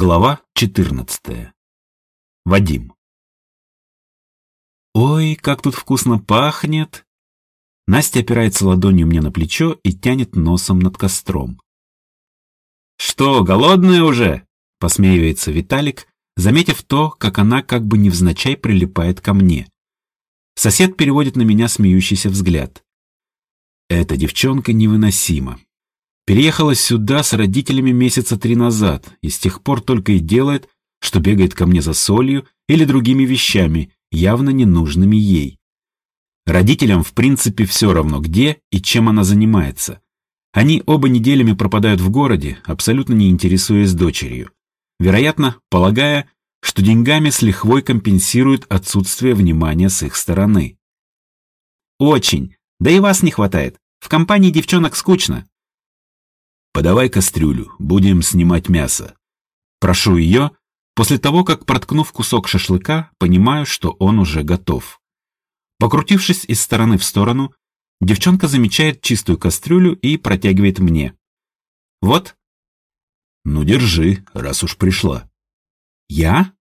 Глава 14. Вадим. Ой, как тут вкусно пахнет. Настя опирается ладонью мне на плечо и тянет носом над костром. Что, голодная уже? Посмеивается Виталик, заметив то, как она как бы невзначай прилипает ко мне. Сосед переводит на меня смеющийся взгляд. Эта девчонка невыносима. Переехала сюда с родителями месяца три назад и с тех пор только и делает, что бегает ко мне за солью или другими вещами, явно ненужными ей. Родителям, в принципе, все равно, где и чем она занимается. Они оба неделями пропадают в городе, абсолютно не интересуясь дочерью. Вероятно, полагая, что деньгами с лихвой компенсируют отсутствие внимания с их стороны. «Очень. Да и вас не хватает. В компании девчонок скучно. «Подавай кастрюлю, будем снимать мясо». Прошу ее, после того, как, проткнув кусок шашлыка, понимаю, что он уже готов. Покрутившись из стороны в сторону, девчонка замечает чистую кастрюлю и протягивает мне. «Вот». «Ну, держи, раз уж пришла». «Я?»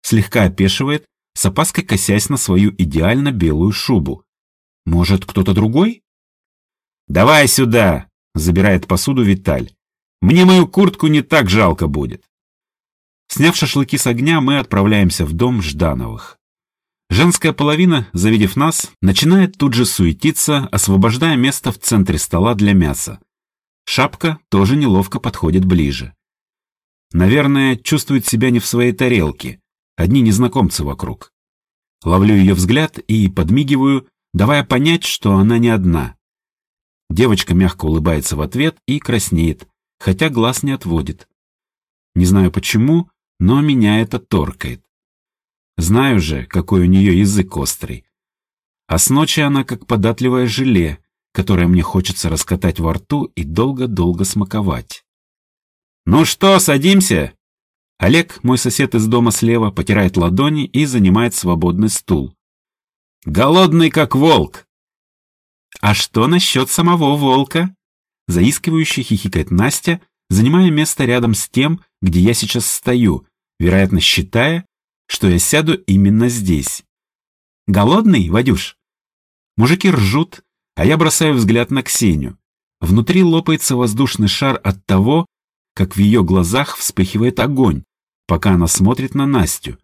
Слегка опешивает, с опаской косясь на свою идеально белую шубу. «Может, кто-то другой?» «Давай сюда!» Забирает посуду Виталь. Мне мою куртку не так жалко будет. Сняв шашлыки с огня, мы отправляемся в дом Ждановых. Женская половина, завидев нас, начинает тут же суетиться, освобождая место в центре стола для мяса. Шапка тоже неловко подходит ближе. Наверное, чувствует себя не в своей тарелке. Одни незнакомцы вокруг. Ловлю ее взгляд и подмигиваю, давая понять, что она не одна. Девочка мягко улыбается в ответ и краснеет, хотя глаз не отводит. Не знаю почему, но меня это торкает. Знаю же, какой у нее язык острый. А с ночи она как податливое желе, которое мне хочется раскатать во рту и долго-долго смаковать. «Ну что, садимся?» Олег, мой сосед из дома слева, потирает ладони и занимает свободный стул. «Голодный как волк!» «А что насчет самого волка?» Заискивающе хихикает Настя, занимая место рядом с тем, где я сейчас стою, вероятно, считая, что я сяду именно здесь. «Голодный, Вадюш?» Мужики ржут, а я бросаю взгляд на Ксению. Внутри лопается воздушный шар от того, как в ее глазах вспыхивает огонь, пока она смотрит на Настю.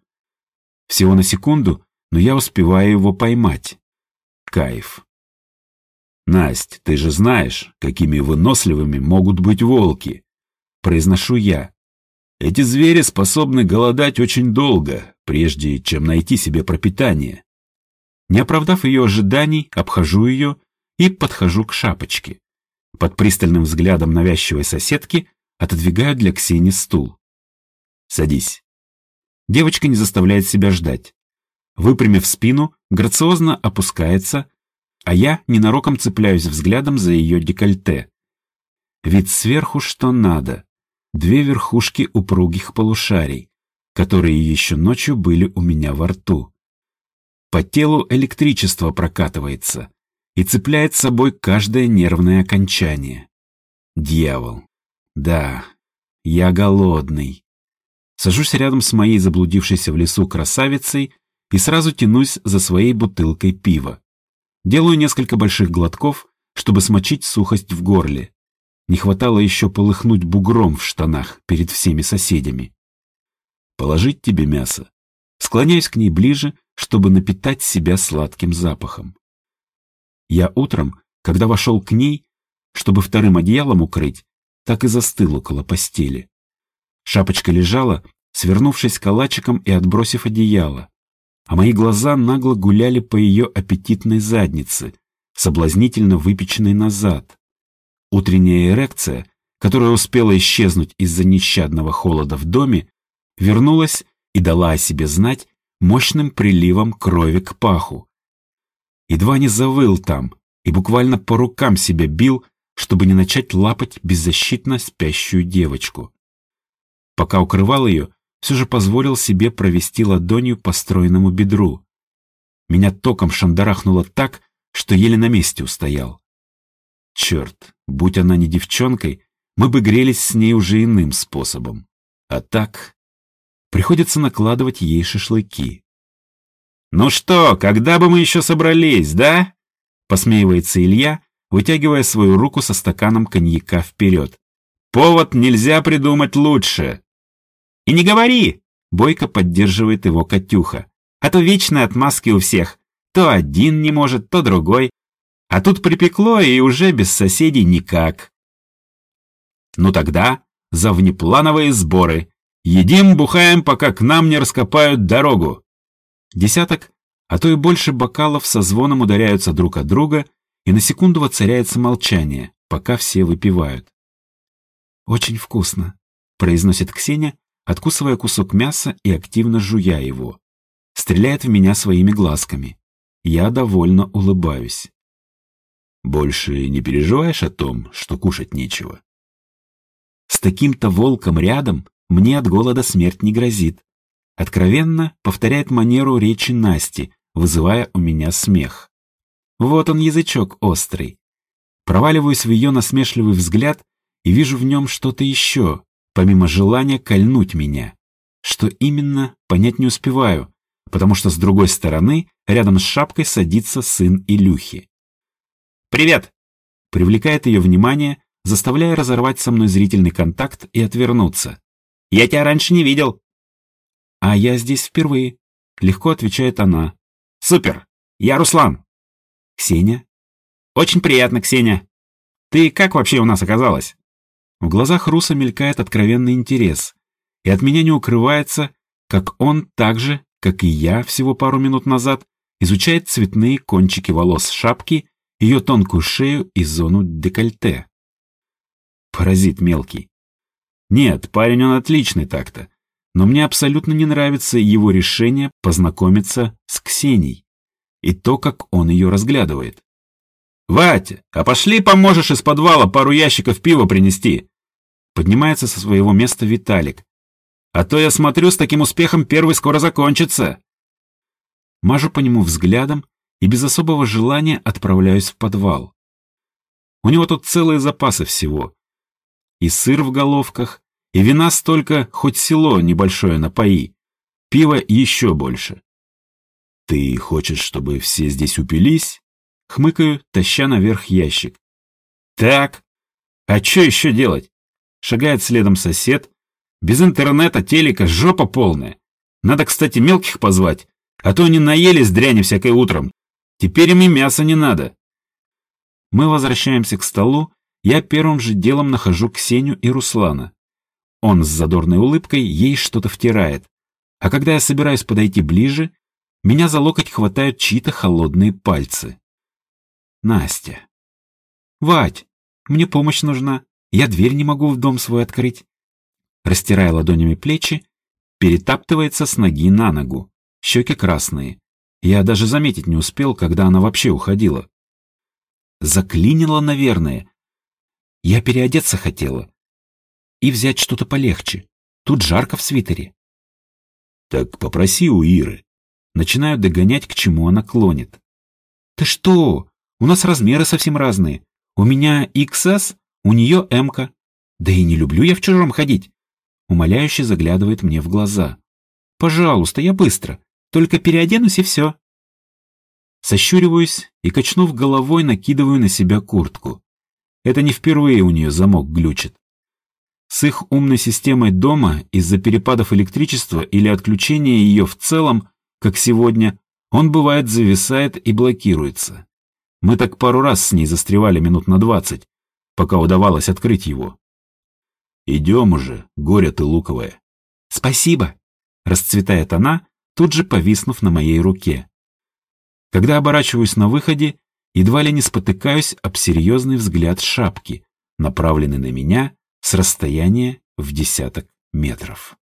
Всего на секунду, но я успеваю его поймать. Кайф. «Насть, ты же знаешь, какими выносливыми могут быть волки!» Произношу я. «Эти звери способны голодать очень долго, прежде чем найти себе пропитание». Не оправдав ее ожиданий, обхожу ее и подхожу к шапочке. Под пристальным взглядом навязчивой соседки отодвигаю для Ксении стул. «Садись». Девочка не заставляет себя ждать. Выпрямив спину, грациозно опускается, а я ненароком цепляюсь взглядом за ее декольте. Вид сверху что надо. Две верхушки упругих полушарий, которые еще ночью были у меня во рту. По телу электричество прокатывается и цепляет собой каждое нервное окончание. Дьявол. Да, я голодный. Сажусь рядом с моей заблудившейся в лесу красавицей и сразу тянусь за своей бутылкой пива. Делаю несколько больших глотков, чтобы смочить сухость в горле. Не хватало еще полыхнуть бугром в штанах перед всеми соседями. Положить тебе мясо. Склоняюсь к ней ближе, чтобы напитать себя сладким запахом. Я утром, когда вошел к ней, чтобы вторым одеялом укрыть, так и застыл около постели. Шапочка лежала, свернувшись калачиком и отбросив одеяло а мои глаза нагло гуляли по ее аппетитной заднице, соблазнительно выпеченной назад. Утренняя эрекция, которая успела исчезнуть из-за нещадного холода в доме, вернулась и дала о себе знать мощным приливом крови к паху. Едва не завыл там и буквально по рукам себя бил, чтобы не начать лапать беззащитно спящую девочку. Пока укрывал ее, все же позволил себе провести ладонью по стройному бедру. Меня током шандарахнуло так, что еле на месте устоял. Черт, будь она не девчонкой, мы бы грелись с ней уже иным способом. А так, Приходится накладывать ей шашлыки. «Ну что, когда бы мы еще собрались, да?» Посмеивается Илья, вытягивая свою руку со стаканом коньяка вперед. «Повод нельзя придумать лучше!» «И не говори!» — Бойко поддерживает его Катюха. «А то вечные отмазки у всех. То один не может, то другой. А тут припекло, и уже без соседей никак». «Ну тогда за внеплановые сборы. Едим, бухаем, пока к нам не раскопают дорогу». Десяток, а то и больше бокалов со звоном ударяются друг от друга, и на секунду воцаряется молчание, пока все выпивают. «Очень вкусно», — произносит Ксения, откусывая кусок мяса и активно жуя его. Стреляет в меня своими глазками. Я довольно улыбаюсь. «Больше не переживаешь о том, что кушать нечего?» С таким-то волком рядом мне от голода смерть не грозит. Откровенно повторяет манеру речи Насти, вызывая у меня смех. Вот он язычок острый. Проваливаюсь в ее насмешливый взгляд и вижу в нем что-то еще, помимо желания кольнуть меня. Что именно, понять не успеваю, потому что с другой стороны, рядом с шапкой садится сын Илюхи. «Привет!» Привлекает ее внимание, заставляя разорвать со мной зрительный контакт и отвернуться. «Я тебя раньше не видел!» «А я здесь впервые», — легко отвечает она. «Супер! Я Руслан!» «Ксения?» «Очень приятно, Ксения. Ты как вообще у нас оказалась?» В глазах Руса мелькает откровенный интерес, и от меня не укрывается, как он так же, как и я всего пару минут назад, изучает цветные кончики волос шапки, ее тонкую шею и зону декольте. Паразит мелкий. Нет, парень он отличный так-то, но мне абсолютно не нравится его решение познакомиться с Ксенией и то, как он ее разглядывает. «Ватя, а пошли поможешь из подвала пару ящиков пива принести?» Поднимается со своего места Виталик. «А то я смотрю, с таким успехом первый скоро закончится». Мажу по нему взглядом и без особого желания отправляюсь в подвал. У него тут целые запасы всего. И сыр в головках, и вина столько, хоть село небольшое напои. Пива еще больше. «Ты хочешь, чтобы все здесь упились?» Хмыкаю, таща наверх ящик. «Так, а что еще делать? Шагает следом сосед. Без интернета, телека, жопа полная. Надо, кстати, мелких позвать, а то они наелись дряни всякой утром. Теперь им и мяса не надо. Мы возвращаемся к столу. Я первым же делом нахожу Ксению и Руслана. Он с задорной улыбкой ей что-то втирает. А когда я собираюсь подойти ближе, меня за локоть хватают чьи-то холодные пальцы. Настя. «Вать, мне помощь нужна. Я дверь не могу в дом свой открыть. Растирая ладонями плечи, перетаптывается с ноги на ногу. Щеки красные. Я даже заметить не успел, когда она вообще уходила. Заклинила, наверное. Я переодеться хотела. И взять что-то полегче. Тут жарко в свитере. Так попроси у Иры. Начинаю догонять, к чему она клонит. Ты что? У нас размеры совсем разные. У меня XS, у нее эмка. Да и не люблю я в чужом ходить. Умоляюще заглядывает мне в глаза. Пожалуйста, я быстро. Только переоденусь и все. Сощуриваюсь и, качнув головой, накидываю на себя куртку. Это не впервые у нее замок глючит. С их умной системой дома из-за перепадов электричества или отключения ее в целом, как сегодня, он бывает зависает и блокируется. Мы так пару раз с ней застревали минут на двадцать, пока удавалось открыть его. «Идем уже, горе ты луковое». «Спасибо», — расцветает она, тут же повиснув на моей руке. Когда оборачиваюсь на выходе, едва ли не спотыкаюсь об серьезный взгляд шапки, направленный на меня с расстояния в десяток метров.